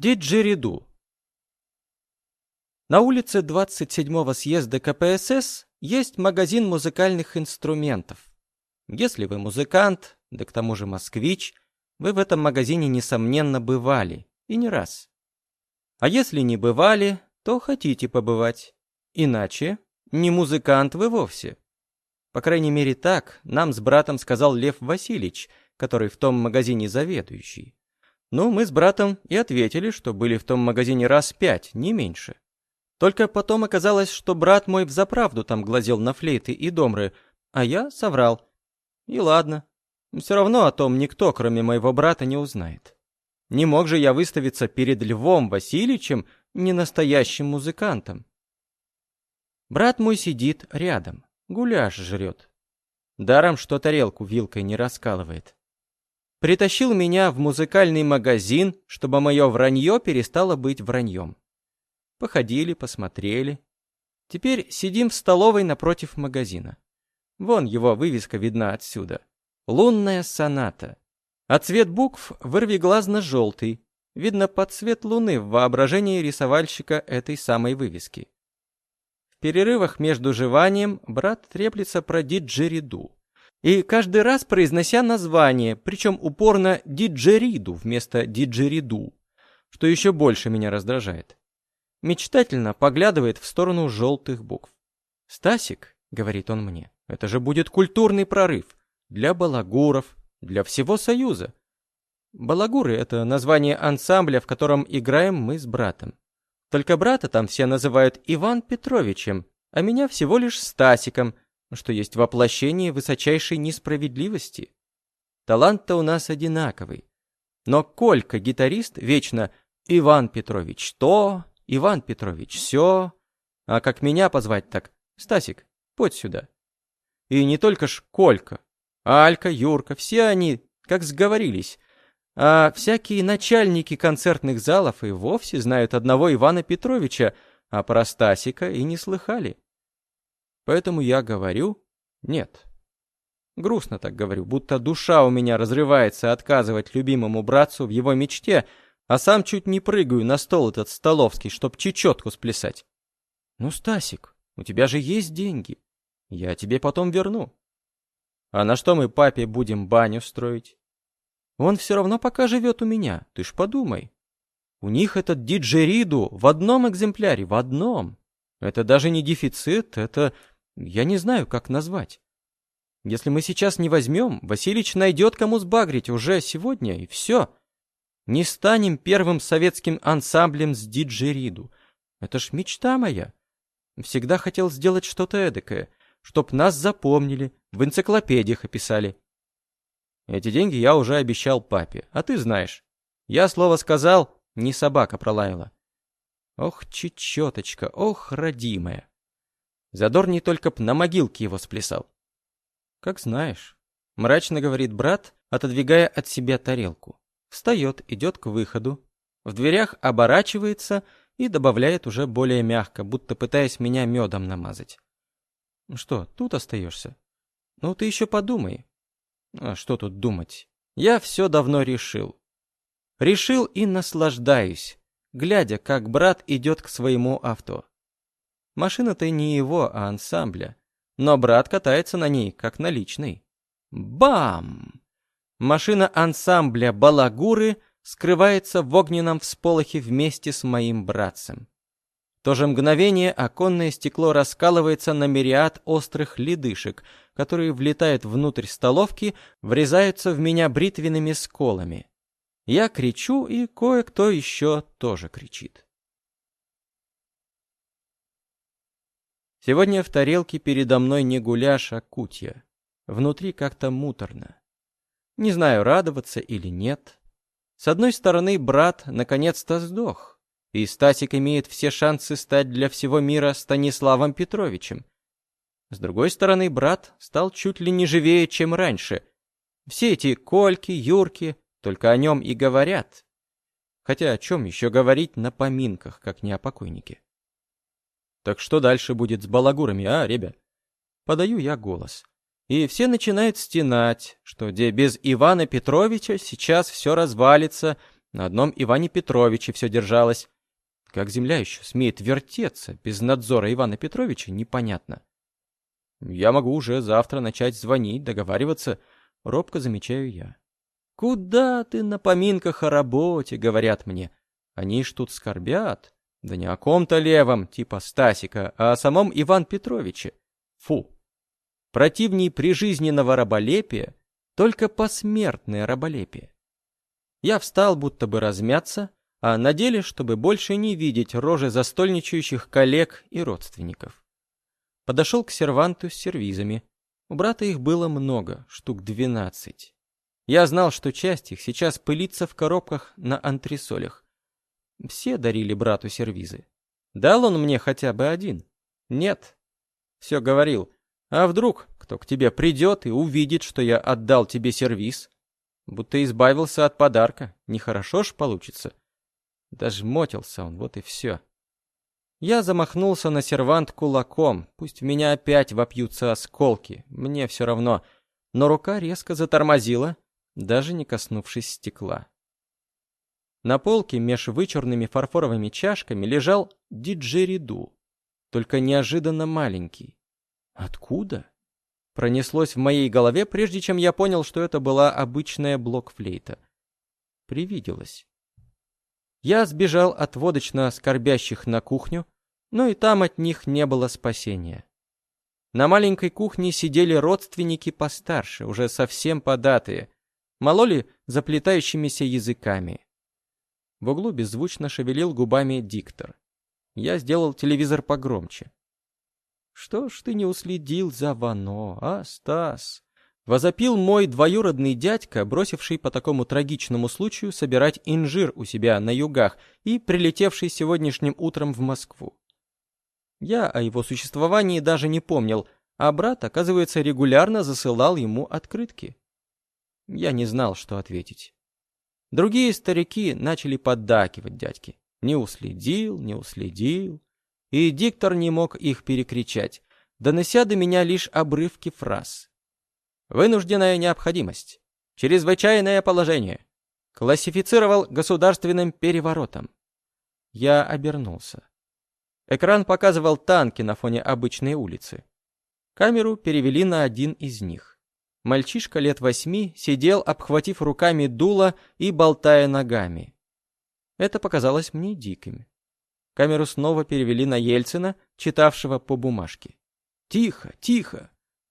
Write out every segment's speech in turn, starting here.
Диджериду. На улице 27-го съезда КПСС есть магазин музыкальных инструментов. Если вы музыкант, да к тому же москвич, вы в этом магазине, несомненно, бывали, и не раз. А если не бывали, то хотите побывать. Иначе не музыкант вы вовсе. По крайней мере так нам с братом сказал Лев Васильевич, который в том магазине заведующий. Ну, мы с братом и ответили, что были в том магазине раз пять, не меньше. Только потом оказалось, что брат мой взаправду там глазел на флейты и домры, а я соврал. И ладно. Все равно о том никто, кроме моего брата, не узнает. Не мог же я выставиться перед Львом Васильевичем ненастоящим музыкантом. Брат мой сидит рядом, гуляш жрет. Даром, что тарелку вилкой не раскалывает притащил меня в музыкальный магазин, чтобы мое вранье перестало быть враньем. Походили, посмотрели. Теперь сидим в столовой напротив магазина. Вон его вывеска видна отсюда. Лунная соната. А цвет букв вырвиглазно-желтый. Видно под цвет луны в воображении рисовальщика этой самой вывески. Перерывах между жеванием брат треплется про диджериду. И каждый раз произнося название, причем упорно диджериду вместо диджериду, что еще больше меня раздражает. Мечтательно поглядывает в сторону желтых букв. «Стасик», — говорит он мне, — «это же будет культурный прорыв для балагуров, для всего Союза». Балагуры — это название ансамбля, в котором играем мы с братом. Только брата там все называют Иван Петровичем, а меня всего лишь Стасиком — что есть воплощение высочайшей несправедливости. Талант-то у нас одинаковый. Но Колька, гитарист, вечно «Иван Петрович то, Иван Петрович все, а как меня позвать так «Стасик, подь сюда». И не только ж Колька, Алька, Юрка, все они как сговорились, а всякие начальники концертных залов и вовсе знают одного Ивана Петровича, а про Стасика и не слыхали. Поэтому я говорю «нет». Грустно так говорю, будто душа у меня разрывается отказывать любимому братцу в его мечте, а сам чуть не прыгаю на стол этот столовский, чтоб чечетку сплясать. Ну, Стасик, у тебя же есть деньги. Я тебе потом верну. А на что мы папе будем баню строить? Он все равно пока живет у меня, ты ж подумай. У них этот диджериду в одном экземпляре, в одном. Это даже не дефицит, это я не знаю, как назвать. Если мы сейчас не возьмем, Василич найдет кому сбагрить уже сегодня, и все. Не станем первым советским ансамблем с диджериду. Это ж мечта моя. Всегда хотел сделать что-то эдакое, чтоб нас запомнили, в энциклопедиях описали. Эти деньги я уже обещал папе, а ты знаешь. Я слово сказал, не собака пролаяла. Ох, чечеточка, ох, родимая. Задор не только б на могилке его сплясал. Как знаешь. Мрачно говорит брат, отодвигая от себя тарелку. Встает, идет к выходу. В дверях оборачивается и добавляет уже более мягко, будто пытаясь меня медом намазать. Что, тут остаешься? Ну ты еще подумай. А что тут думать? Я все давно решил. Решил и наслаждаюсь, глядя, как брат идет к своему авто. Машина-то не его, а ансамбля. Но брат катается на ней, как на личной. Бам! Машина ансамбля «Балагуры» скрывается в огненном всполохе вместе с моим братцем. То же мгновение оконное стекло раскалывается на мириад острых ледышек, которые влетают внутрь столовки, врезаются в меня бритвенными сколами. Я кричу, и кое-кто еще тоже кричит. Сегодня в тарелке передо мной не гуляш, а кутья. Внутри как-то муторно. Не знаю, радоваться или нет. С одной стороны, брат наконец-то сдох, и Стасик имеет все шансы стать для всего мира Станиславом Петровичем. С другой стороны, брат стал чуть ли не живее, чем раньше. Все эти Кольки, Юрки только о нем и говорят. Хотя о чем еще говорить на поминках, как не о покойнике? Так что дальше будет с балагурами, а, ребят? Подаю я голос. И все начинают стенать, что где без Ивана Петровича сейчас все развалится, на одном Иване Петровиче все держалось. Как земля еще смеет вертеться без надзора Ивана Петровича, непонятно. Я могу уже завтра начать звонить, договариваться, робко замечаю я. «Куда ты на поминках о работе?» — говорят мне. Они ж тут скорбят. Да не о ком-то левом, типа Стасика, а о самом Иван Петровиче. Фу. Противней прижизненного раболепия только посмертное раболепие. Я встал, будто бы размяться, а на деле, чтобы больше не видеть рожи застольничающих коллег и родственников. Подошел к серванту с сервизами. У брата их было много, штук двенадцать. Я знал, что часть их сейчас пылится в коробках на антресолях. Все дарили брату сервизы. Дал он мне хотя бы один? Нет. Все говорил. А вдруг кто к тебе придет и увидит, что я отдал тебе сервиз? Будто избавился от подарка. Нехорошо ж получится. Даже мотился он, вот и все. Я замахнулся на сервант кулаком. Пусть в меня опять вопьются осколки. Мне все равно. Но рука резко затормозила, даже не коснувшись стекла. На полке меж вычурными фарфоровыми чашками лежал диджериду, только неожиданно маленький. Откуда? Пронеслось в моей голове, прежде чем я понял, что это была обычная блокфлейта. Привиделось. Я сбежал от водочно скорбящих на кухню, но и там от них не было спасения. На маленькой кухне сидели родственники постарше, уже совсем податые, мололи заплетающимися языками. В углу беззвучно шевелил губами диктор. Я сделал телевизор погромче. «Что ж ты не уследил за Вано, а, Стас?» Возопил мой двоюродный дядька, бросивший по такому трагичному случаю собирать инжир у себя на югах и прилетевший сегодняшним утром в Москву. Я о его существовании даже не помнил, а брат, оказывается, регулярно засылал ему открытки. Я не знал, что ответить. Другие старики начали поддакивать дядьке. Не уследил, не уследил. И диктор не мог их перекричать, донося до меня лишь обрывки фраз. Вынужденная необходимость. Чрезвычайное положение. Классифицировал государственным переворотом. Я обернулся. Экран показывал танки на фоне обычной улицы. Камеру перевели на один из них. Мальчишка лет восьми сидел, обхватив руками дуло и болтая ногами. Это показалось мне диким. Камеру снова перевели на Ельцина, читавшего по бумажке. «Тихо, тихо!»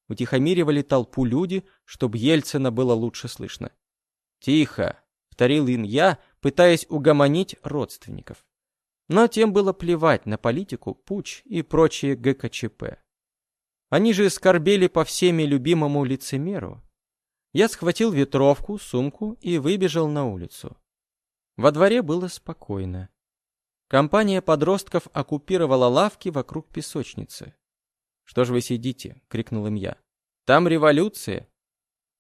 Утихомиривали толпу люди, чтобы Ельцина было лучше слышно. «Тихо!» — повторил им я, пытаясь угомонить родственников. Но тем было плевать на политику, путь и прочие ГКЧП. Они же скорбели по всеми любимому лицемеру. Я схватил ветровку, сумку и выбежал на улицу. Во дворе было спокойно. Компания подростков оккупировала лавки вокруг песочницы. «Что ж вы сидите?» — крикнул им я. «Там революция!»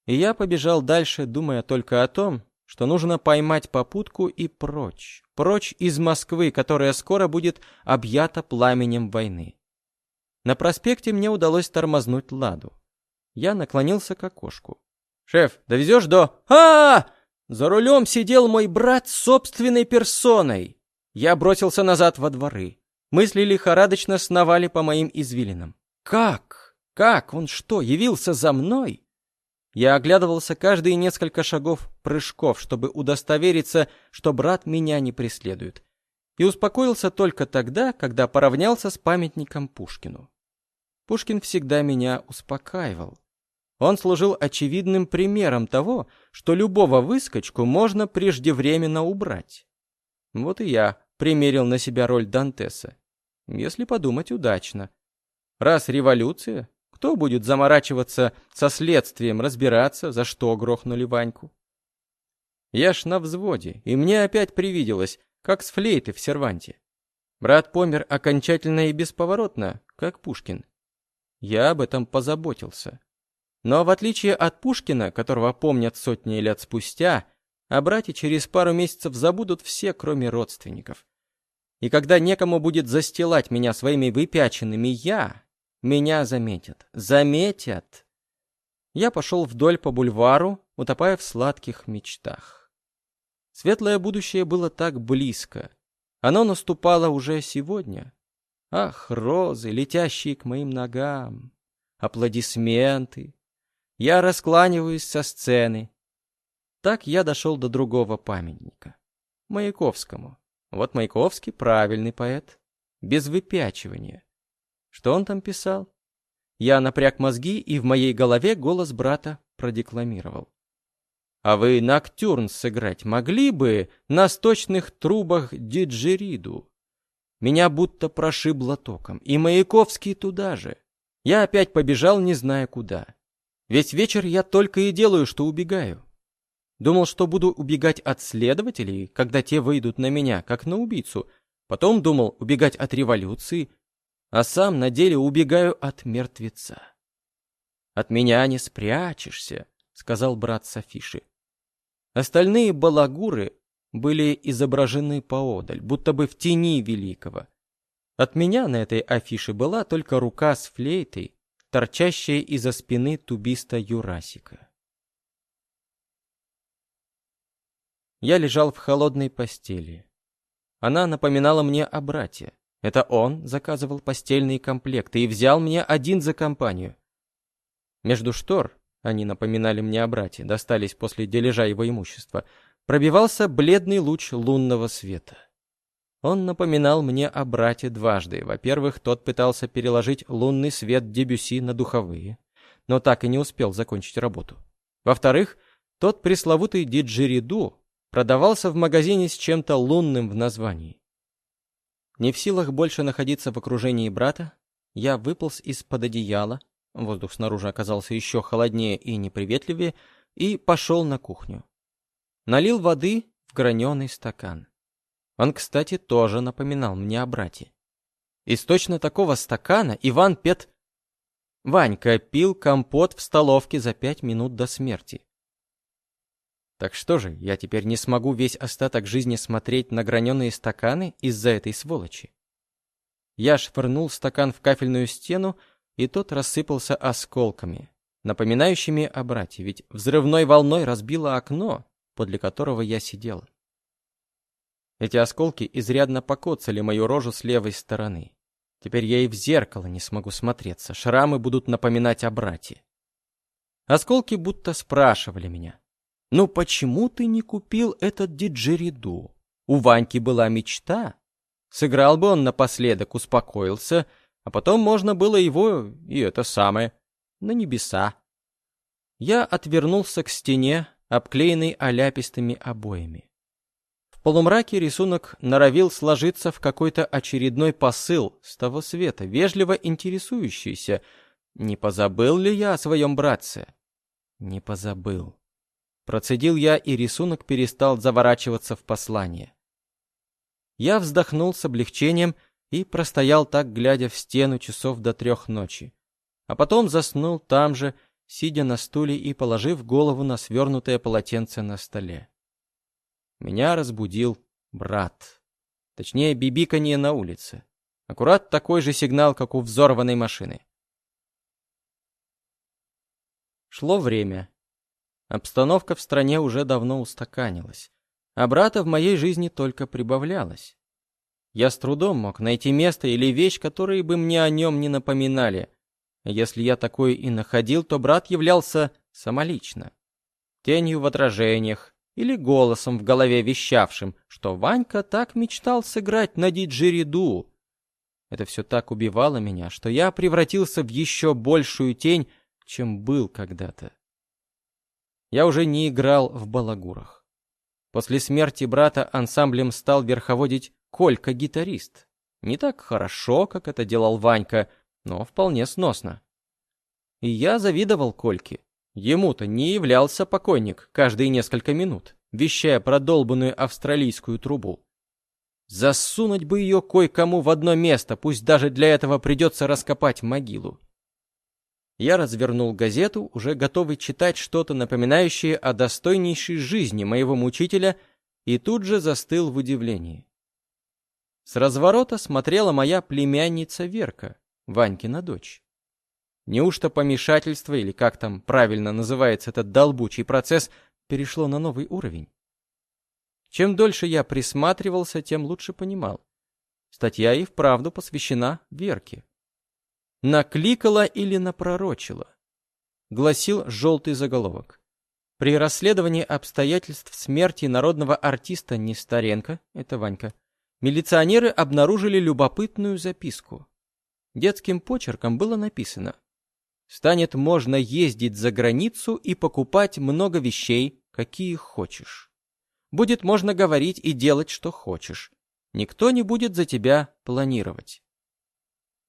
И я побежал дальше, думая только о том, что нужно поймать попутку и прочь, прочь из Москвы, которая скоро будет объята пламенем войны. На проспекте мне удалось тормознуть Ладу. Я наклонился к окошку. «Шеф, довезешь до...» а, -а, -а За рулем сидел мой брат собственной персоной. Я бросился назад во дворы. Мысли лихорадочно сновали по моим извилинам. «Как? Как? Он что, явился за мной?» Я оглядывался каждые несколько шагов прыжков, чтобы удостовериться, что брат меня не преследует. И успокоился только тогда, когда поравнялся с памятником Пушкину. Пушкин всегда меня успокаивал. Он служил очевидным примером того, что любого выскочку можно преждевременно убрать. Вот и я примерил на себя роль Дантеса. Если подумать удачно. Раз революция, кто будет заморачиваться со следствием, разбираться, за что грохнули Ваньку? Я ж на взводе, и мне опять привиделось, как с флейты в серванте. Брат помер окончательно и бесповоротно, как Пушкин. Я об этом позаботился. Но в отличие от Пушкина, которого помнят сотни лет спустя, о брате через пару месяцев забудут все, кроме родственников. И когда некому будет застилать меня своими выпяченными «я», меня заметят. Заметят. Я пошел вдоль по бульвару, утопая в сладких мечтах. Светлое будущее было так близко. Оно наступало уже сегодня. Ах, розы, летящие к моим ногам, аплодисменты. Я раскланиваюсь со сцены. Так я дошел до другого памятника. Маяковскому. Вот Маяковский правильный поэт. Без выпячивания. Что он там писал? Я напряг мозги, и в моей голове голос брата продекламировал. А вы ноктюрн сыграть могли бы на сточных трубах диджериду? Меня будто прошибло током, и Маяковский туда же. Я опять побежал, не зная куда. Весь вечер я только и делаю, что убегаю. Думал, что буду убегать от следователей, когда те выйдут на меня, как на убийцу. Потом думал убегать от революции, а сам на деле убегаю от мертвеца. «От меня не спрячешься», — сказал брат с афиши. Остальные балагуры были изображены поодаль, будто бы в тени великого. От меня на этой афише была только рука с флейтой, торчащая из-за спины тубиста Юрасика. Я лежал в холодной постели. Она напоминала мне о брате. Это он заказывал постельные комплекты и взял мне один за компанию. Между штор, они напоминали мне о брате, достались после дележа его имущества, пробивался бледный луч лунного света. Он напоминал мне о брате дважды. Во-первых, тот пытался переложить лунный свет Дебюси на духовые, но так и не успел закончить работу. Во-вторых, тот пресловутый диджериду продавался в магазине с чем-то лунным в названии. Не в силах больше находиться в окружении брата, я выполз из-под одеяла, воздух снаружи оказался еще холоднее и неприветливее, и пошел на кухню. Налил воды в граненый стакан. Он, кстати, тоже напоминал мне о брате. Из точно такого стакана Иван Пет... Ванька пил компот в столовке за пять минут до смерти. Так что же, я теперь не смогу весь остаток жизни смотреть на граненые стаканы из-за этой сволочи? Я швырнул стакан в кафельную стену, и тот рассыпался осколками, напоминающими о брате, ведь взрывной волной разбило окно, подле которого я сидел. Эти осколки изрядно покоцали мою рожу с левой стороны. Теперь я и в зеркало не смогу смотреться, шрамы будут напоминать о брате. Осколки будто спрашивали меня, «Ну почему ты не купил этот диджериду? У Ваньки была мечта. Сыграл бы он напоследок, успокоился, а потом можно было его, и это самое, на небеса». Я отвернулся к стене, обклеенной оляпистыми обоями. В полумраке рисунок норовил сложиться в какой-то очередной посыл с того света, вежливо интересующийся, не позабыл ли я о своем братце? Не позабыл. Процедил я, и рисунок перестал заворачиваться в послание. Я вздохнул с облегчением и простоял так, глядя в стену часов до трех ночи. А потом заснул там же, сидя на стуле и положив голову на свернутое полотенце на столе. Меня разбудил брат. Точнее, бибиканье на улице. Аккурат такой же сигнал, как у взорванной машины. Шло время. Обстановка в стране уже давно устаканилась, а брата в моей жизни только прибавлялось. Я с трудом мог найти место или вещь, которые бы мне о нем не напоминали. Если я такой и находил, то брат являлся самолично. Тенью в отражениях или голосом в голове вещавшим, что Ванька так мечтал сыграть на диджериду. Это все так убивало меня, что я превратился в еще большую тень, чем был когда-то я уже не играл в балагурах. После смерти брата ансамблем стал верховодить Колька-гитарист. Не так хорошо, как это делал Ванька, но вполне сносно. И я завидовал Кольке. Ему-то не являлся покойник каждые несколько минут, вещая про долбанную австралийскую трубу. Засунуть бы ее кое-кому в одно место, пусть даже для этого придется раскопать могилу. Я развернул газету, уже готовый читать что-то напоминающее о достойнейшей жизни моего мучителя, и тут же застыл в удивлении. С разворота смотрела моя племянница Верка, Ванькина дочь. Неужто помешательство, или как там правильно называется этот долбучий процесс, перешло на новый уровень? Чем дольше я присматривался, тем лучше понимал. Статья и вправду посвящена Верке. Накликала или напророчила? Гласил желтый заголовок. При расследовании обстоятельств смерти народного артиста Несторенко, это Ванька, милиционеры обнаружили любопытную записку. Детским почерком было написано «Станет можно ездить за границу и покупать много вещей, какие хочешь. Будет можно говорить и делать, что хочешь. Никто не будет за тебя планировать».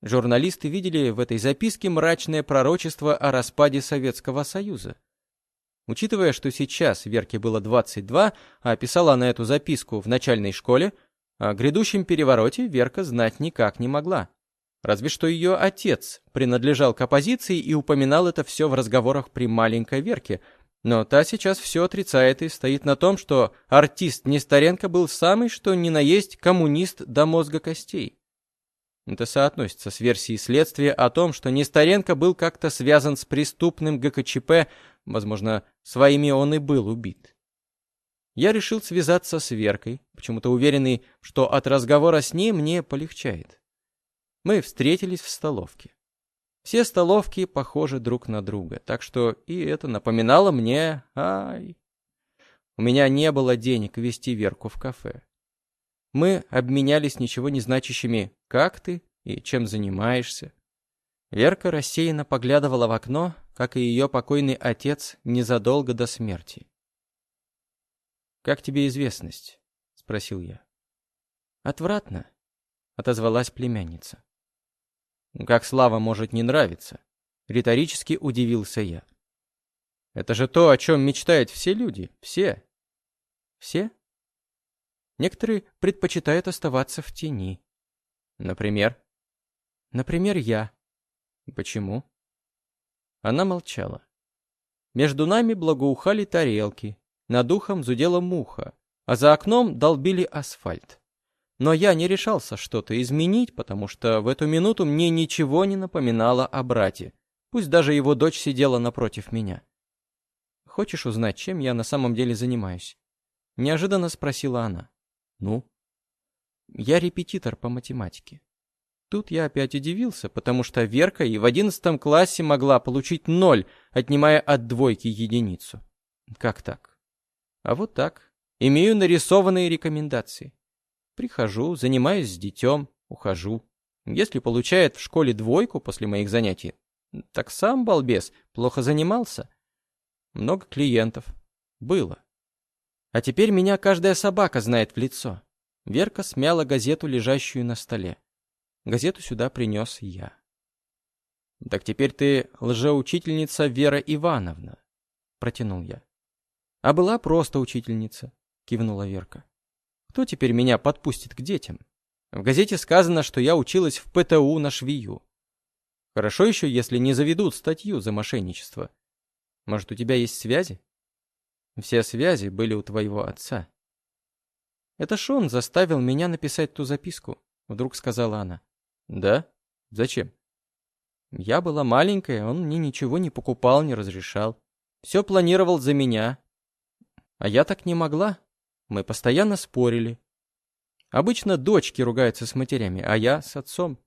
Журналисты видели в этой записке мрачное пророчество о распаде Советского Союза. Учитывая, что сейчас Верке было 22, а писала она эту записку в начальной школе, о грядущем перевороте Верка знать никак не могла. Разве что ее отец принадлежал к оппозиции и упоминал это все в разговорах при маленькой Верке, но та сейчас все отрицает и стоит на том, что артист Несторенко был самый что ни на есть коммунист до мозга костей. Это соотносится с версией следствия о том, что Несторенко был как-то связан с преступным ГКЧП, возможно, своими он и был убит. Я решил связаться с Веркой, почему-то уверенный, что от разговора с ней мне полегчает. Мы встретились в столовке. Все столовки похожи друг на друга, так что и это напоминало мне... Ай... У меня не было денег вести Верку в кафе. Мы обменялись ничего не значащими «как ты?» и «чем занимаешься?». Верка рассеянно поглядывала в окно, как и ее покойный отец незадолго до смерти. «Как тебе известность?» — спросил я. «Отвратно», — отозвалась племянница. «Как слава может не нравиться?» — риторически удивился я. «Это же то, о чем мечтают все люди, все». «Все?» Некоторые предпочитают оставаться в тени. Например? Например, я. Почему? Она молчала. Между нами благоухали тарелки, над ухом зудела муха, а за окном долбили асфальт. Но я не решался что-то изменить, потому что в эту минуту мне ничего не напоминало о брате, пусть даже его дочь сидела напротив меня. «Хочешь узнать, чем я на самом деле занимаюсь?» Неожиданно спросила она. Ну? Я репетитор по математике. Тут я опять удивился, потому что Верка и в одиннадцатом классе могла получить ноль, отнимая от двойки единицу. Как так? А вот так. Имею нарисованные рекомендации. Прихожу, занимаюсь с детем, ухожу. Если получает в школе двойку после моих занятий, так сам балбес, плохо занимался. Много клиентов. Было. А теперь меня каждая собака знает в лицо. Верка смяла газету, лежащую на столе. Газету сюда принес я. «Так теперь ты лжеучительница Вера Ивановна», — протянул я. «А была просто учительница», — кивнула Верка. «Кто теперь меня подпустит к детям? В газете сказано, что я училась в ПТУ на швею. Хорошо еще, если не заведут статью за мошенничество. Может, у тебя есть связи?» Все связи были у твоего отца. Это ж он заставил меня написать ту записку, вдруг сказала она. Да? Зачем? Я была маленькая, он мне ничего не покупал, не разрешал. Все планировал за меня. А я так не могла. Мы постоянно спорили. Обычно дочки ругаются с матерями, а я с отцом.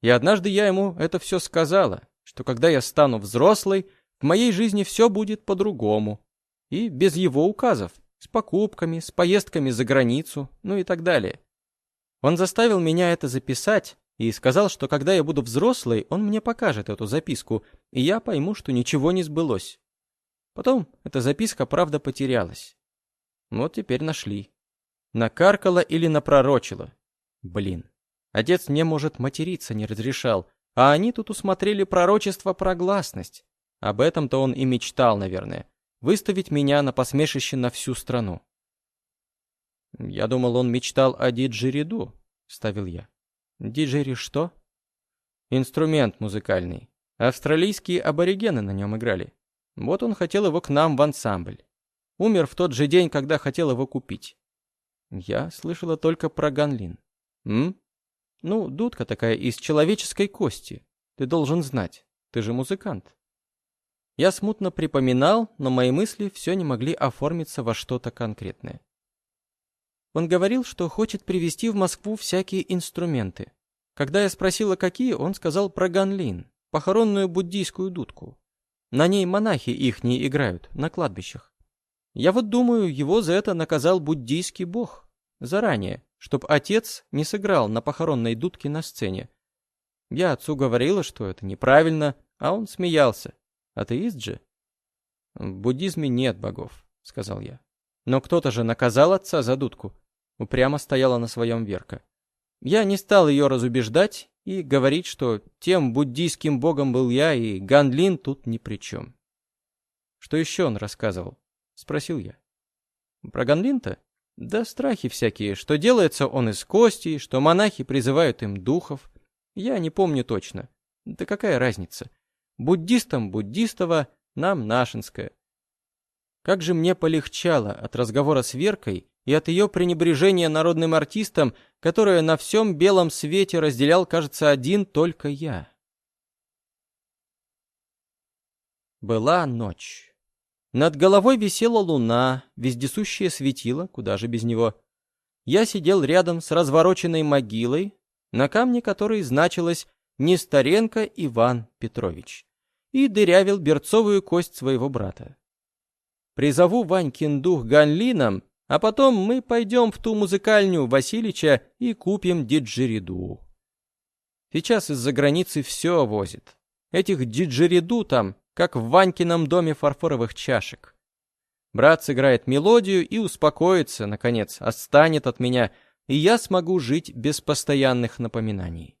И однажды я ему это все сказала, что когда я стану взрослой, в моей жизни все будет по-другому. И без его указов, с покупками, с поездками за границу, ну и так далее. Он заставил меня это записать и сказал, что когда я буду взрослой, он мне покажет эту записку, и я пойму, что ничего не сбылось. Потом эта записка, правда, потерялась. Вот теперь нашли. Накаркала или напророчила. Блин. Отец не может материться не разрешал, а они тут усмотрели пророчество про гласность. Об этом-то он и мечтал, наверное выставить меня на посмешище на всю страну. Я думал, он мечтал о диджериду, ставил я. Диджери что? Инструмент музыкальный. Австралийские аборигены на нем играли. Вот он хотел его к нам в ансамбль. Умер в тот же день, когда хотел его купить. Я слышала только про Ганлин. М? Ну, дудка такая из человеческой кости. Ты должен знать. Ты же музыкант. Я смутно припоминал, но мои мысли все не могли оформиться во что-то конкретное. Он говорил, что хочет привезти в Москву всякие инструменты. Когда я спросила, какие, он сказал про ганлин, похоронную буддийскую дудку. На ней монахи ихние играют, на кладбищах. Я вот думаю, его за это наказал буддийский бог. Заранее, чтоб отец не сыграл на похоронной дудке на сцене. Я отцу говорила, что это неправильно, а он смеялся. Атеист же? В буддизме нет богов, сказал я. Но кто-то же наказал отца за дудку. Упрямо стояла на своем Верка. Я не стал ее разубеждать и говорить, что тем буддийским богом был я, и Ганлин тут ни при чем. Что еще он рассказывал? Спросил я. Про Ганлин-то? Да страхи всякие, что делается он из кости, что монахи призывают им духов. Я не помню точно. Да какая разница? Буддистам буддистово, нам нашинское. Как же мне полегчало от разговора с Веркой и от ее пренебрежения народным артистом, которое на всем белом свете разделял, кажется, один только я. Была ночь. Над головой висела луна, вездесущее светило, куда же без него. Я сидел рядом с развороченной могилой, на камне которой значилось «Несторенко Иван Петрович», и дырявил берцовую кость своего брата. Призову Ванькин дух Ганлином, а потом мы пойдем в ту музыкальню Васильича и купим диджериду. Сейчас из-за границы все возит. Этих диджериду там, как в Ванькином доме фарфоровых чашек. Брат сыграет мелодию и успокоится, наконец, отстанет от меня, и я смогу жить без постоянных напоминаний.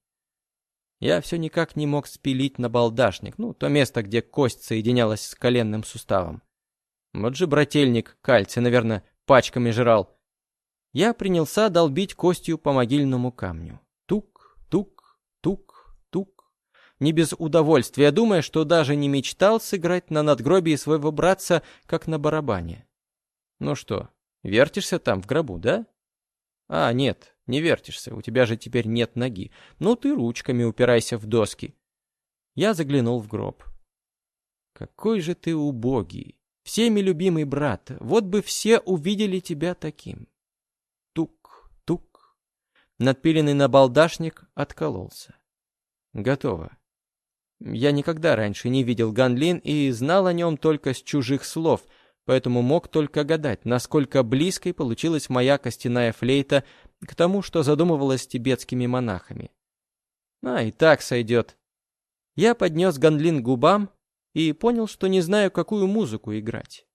Я все никак не мог спилить на балдашник, ну, то место, где кость соединялась с коленным суставом. Вот же брательник, кальций, наверное, пачками жрал. Я принялся долбить костью по могильному камню. Тук, тук, тук, тук. Не без удовольствия, думая, что даже не мечтал сыграть на надгробии своего братца, как на барабане. Ну что, вертишься там в гробу, да? А, нет, не вертишься, у тебя же теперь нет ноги. Ну ты ручками упирайся в доски. Я заглянул в гроб. Какой же ты убогий. Всеми любимый брат, вот бы все увидели тебя таким. Тук, тук. Надпиленный набалдашник откололся. Готово. Я никогда раньше не видел Ганлин и знал о нем только с чужих слов, поэтому мог только гадать, насколько близкой получилась моя костяная флейта к тому, что задумывалось тибетскими монахами. А, и так сойдет. Я поднес Ганлин губам, и понял, что не знаю, какую музыку играть.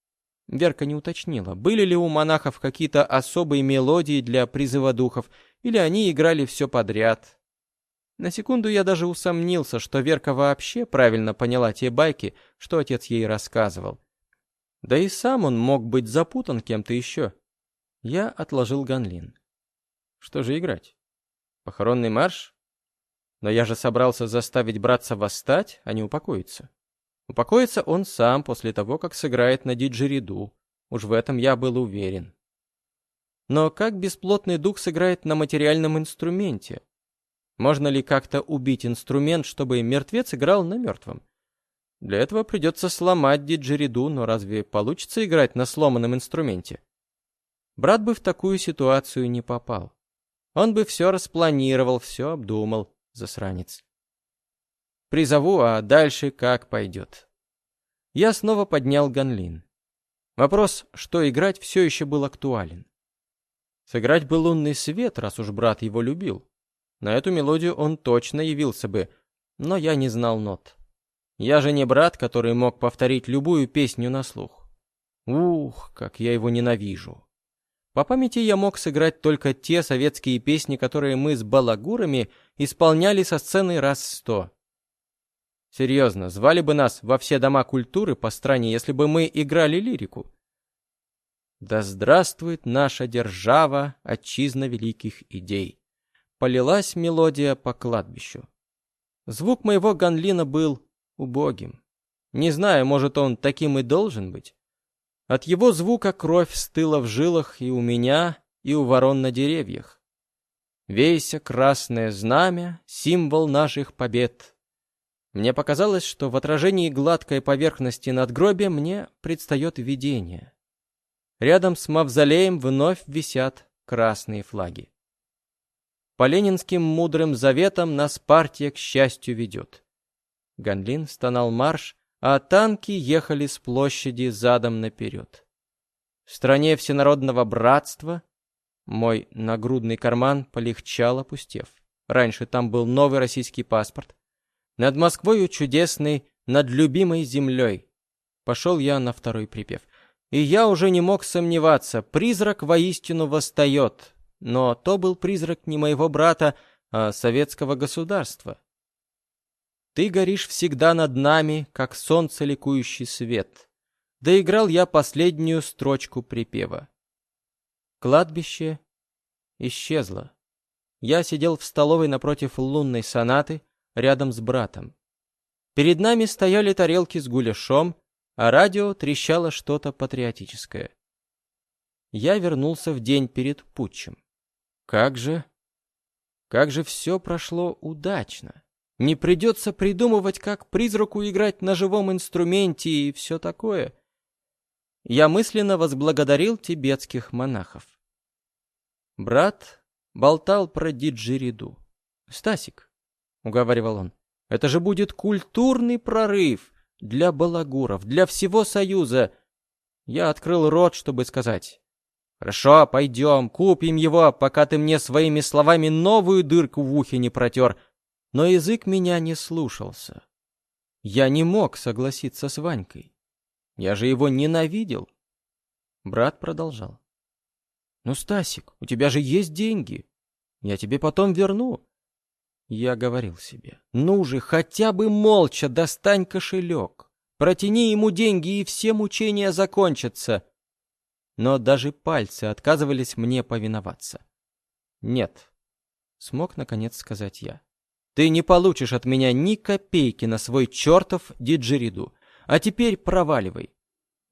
Верка не уточнила, были ли у монахов какие-то особые мелодии для призыва духов, или они играли все подряд. На секунду я даже усомнился, что Верка вообще правильно поняла те байки, что отец ей рассказывал. Да и сам он мог быть запутан кем-то еще. Я отложил Ганлин. Что же играть? Похоронный марш? Но я же собрался заставить братца восстать, а не упокоиться. Упокоится он сам после того, как сыграет на диджериду. Уж в этом я был уверен. Но как бесплотный дух сыграет на материальном инструменте? Можно ли как-то убить инструмент, чтобы мертвец играл на мертвом? Для этого придется сломать диджериду, но разве получится играть на сломанном инструменте? Брат бы в такую ситуацию не попал. Он бы все распланировал, все обдумал, засранец. Призову, а дальше как пойдет. Я снова поднял Ганлин. Вопрос, что играть, все еще был актуален. Сыграть бы лунный свет, раз уж брат его любил. На эту мелодию он точно явился бы, но я не знал нот. Я же не брат, который мог повторить любую песню на слух. Ух, как я его ненавижу. По памяти я мог сыграть только те советские песни, которые мы с балагурами исполняли со сцены раз сто. Серьезно, звали бы нас во все дома культуры по стране, если бы мы играли лирику. Да здравствует наша держава, отчизна великих идей. Полилась мелодия по кладбищу. Звук моего ганлина был убогим. Не знаю, может, он таким и должен быть. От его звука кровь стыла в жилах и у меня, и у ворон на деревьях. Вейся красное знамя, символ наших побед, Мне показалось, что в отражении гладкой поверхности надгробия мне предстает видение. Рядом с мавзолеем вновь висят красные флаги. По ленинским мудрым заветам нас партия, к счастью, ведет. Ганлин стонал марш, а танки ехали с площади задом наперед. В стране всенародного братства мой нагрудный карман полегчал, опустев. Раньше там был новый российский паспорт. Над Москвою чудесный, над любимой землей. Пошел я на второй припев. И я уже не мог сомневаться, призрак воистину восстает. Но то был призрак не моего брата, а советского государства. Ты горишь всегда над нами, как солнце ликующий свет. Доиграл я последнюю строчку припева. Кладбище исчезло. Я сидел в столовой напротив лунной сонаты, рядом с братом. Перед нами стояли тарелки с гуляшом, а радио трещало что-то патриотическое. Я вернулся в день перед путчем. Как же... Как же все прошло удачно. Не придется придумывать, как призраку играть на живом инструменте и все такое. Я мысленно возблагодарил тибетских монахов. Брат болтал про диджериду. «Стасик», — уговаривал он, — «это же будет культурный прорыв для балагуров, для всего Союза». Я открыл рот, чтобы сказать. «Хорошо, пойдем, купим его, пока ты мне своими словами новую дырку в ухе не протер но язык меня не слушался. Я не мог согласиться с Ванькой. Я же его ненавидел. Брат продолжал. «Ну, Стасик, у тебя же есть деньги. Я тебе потом верну». Я говорил себе, «Ну же, хотя бы молча достань кошелек. Протяни ему деньги, и все мучения закончатся». Но даже пальцы отказывались мне повиноваться. «Нет», — смог наконец сказать я. Ты не получишь от меня ни копейки на свой чертов диджериду. А теперь проваливай.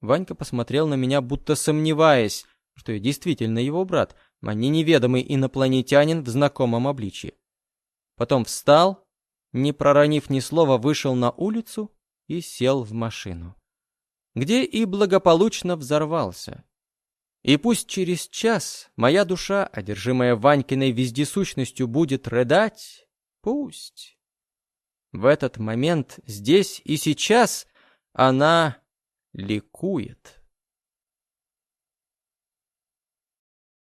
Ванька посмотрел на меня, будто сомневаясь, что я действительно его брат, а не неведомый инопланетянин в знакомом обличье. Потом встал, не проронив ни слова, вышел на улицу и сел в машину, где и благополучно взорвался. И пусть через час моя душа, одержимая Ванькиной вездесущностью, будет рыдать, Пусть. В этот момент, здесь и сейчас, она ликует.